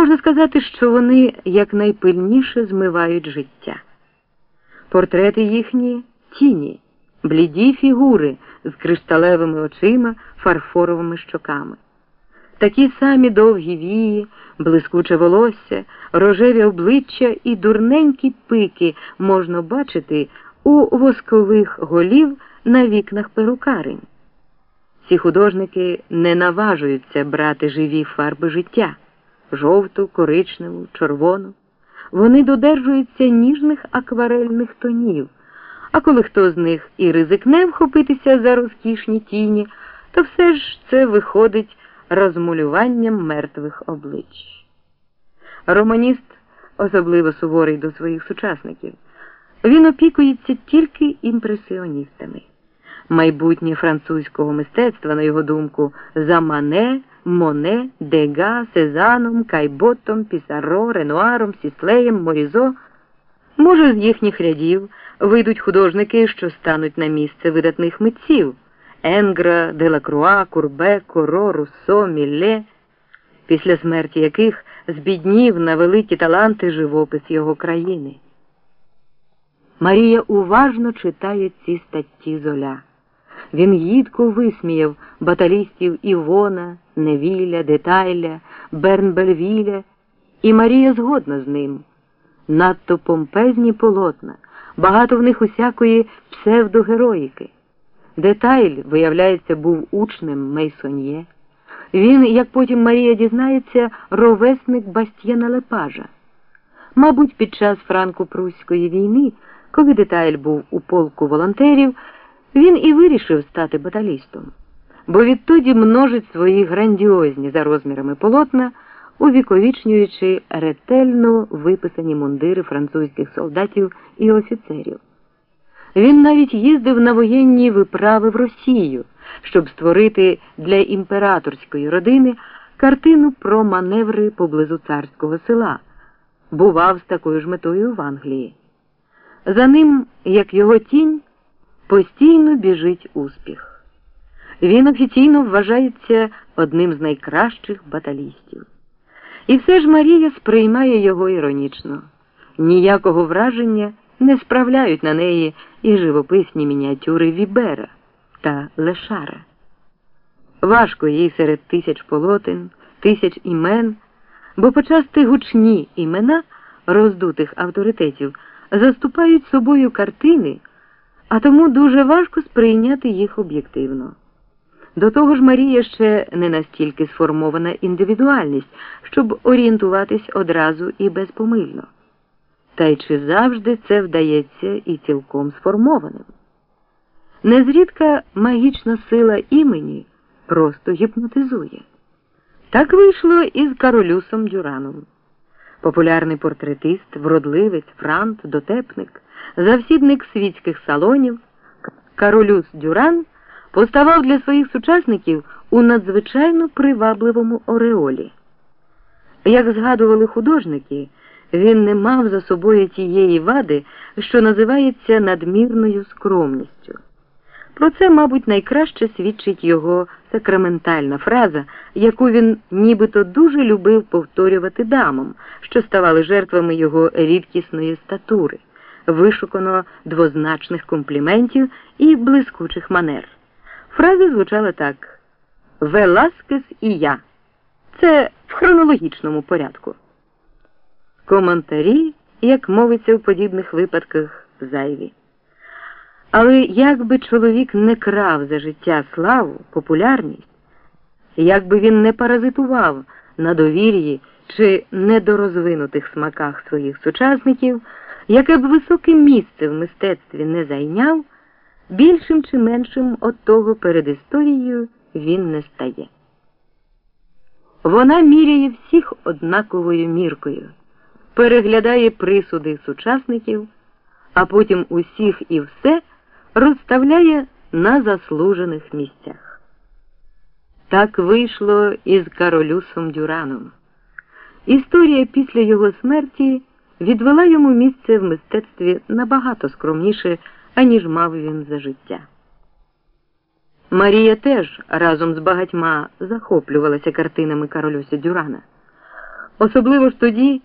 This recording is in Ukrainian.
Можна сказати, що вони якнайпильніше змивають життя. Портрети їхні тіні, бліді фігури з кришталевими очима, фарфоровими щоками. Такі самі довгі вії, блискуче волосся, рожеві обличчя і дурненькі пики можна бачити у воскових голів на вікнах перукарень. Ці художники не наважуються брати живі фарби життя жовту, коричневу, червону. Вони додержуються ніжних акварельних тонів, а коли хто з них і ризикне вхопитися за розкішні тіні, то все ж це виходить розмулюванням мертвих облич. Романіст, особливо суворий до своїх сучасників, він опікується тільки імпресіоністами. Майбутнє французького мистецтва, на його думку, замане. Моне, Дега, Сезаном, Кайботом, Пісаро, Ренуаром, Сіслеєм, Морізо. Може, з їхніх рядів вийдуть художники, що стануть на місце видатних митців Енгра, Делакруа, Курбе, Коро, Руссо, Мілле, після смерті яких збіднів на великі таланти живопис його країни. Марія уважно читає ці статті золя. Він їдко висміяв баталістів Івона, Невіля, Детайля, Бернбельвіля, і Марія згодна з ним. Надто помпезні полотна, багато в них усякої псевдогероїки. Детайль, виявляється, був учнем Мейсоньє. Він, як потім Марія дізнається, ровесник Бастьєна Лепажа. Мабуть, під час франко-пруської війни, коли детайль був у полку волонтерів, він і вирішив стати баталістом, бо відтоді множить свої грандіозні за розмірами полотна, увіковічнюючи ретельно виписані мундири французьких солдатів і офіцерів. Він навіть їздив на воєнні виправи в Росію, щоб створити для імператорської родини картину про маневри поблизу царського села, бував з такою ж метою в Англії. За ним, як його тінь, постійно біжить успіх. Він офіційно вважається одним з найкращих баталістів. І все ж Марія сприймає його іронічно. Ніякого враження не справляють на неї і живописні мініатюри Вібера та Лешара. Важко їй серед тисяч полотен, тисяч імен, бо почасти гучні імена роздутих авторитетів заступають собою картини а тому дуже важко сприйняти їх об'єктивно. До того ж, Марія ще не настільки сформована індивідуальність, щоб орієнтуватись одразу і безпомильно. Та й чи завжди це вдається і цілком сформованим? Незрідка магічна сила імені просто гіпнотизує. Так вийшло і з Каролюсом Дюраном. Популярний портретист, вродливець, франт, дотепник завсідник світських салонів, Каролюс Дюран поставав для своїх сучасників у надзвичайно привабливому ореолі. Як згадували художники, він не мав за собою тієї вади, що називається надмірною скромністю. Про це, мабуть, найкраще свідчить його сакраментальна фраза, яку він нібито дуже любив повторювати дамам, що ставали жертвами його рідкісної статури вишукано двозначних компліментів і блискучих манер. Фраза звучала так: Веласкес і я. Це в хронологічному порядку. Коментарі, як мовиться в подібних випадках, зайві. Але як би чоловік не крав за життя славу, популярність, як би він не паразитував на довір'ї чи недорозвинутих смаках своїх сучасників яке б високе місце в мистецтві не зайняв, більшим чи меншим от того перед історією він не стає. Вона міряє всіх однаковою міркою, переглядає присуди сучасників, а потім усіх і все розставляє на заслужених місцях. Так вийшло із Каролюсом Дюраном. Історія після його смерті відвела йому місце в мистецтві набагато скромніше, аніж мав він за життя. Марія теж разом з багатьма захоплювалася картинами Каролюся Дюрана. особливо ж тоді,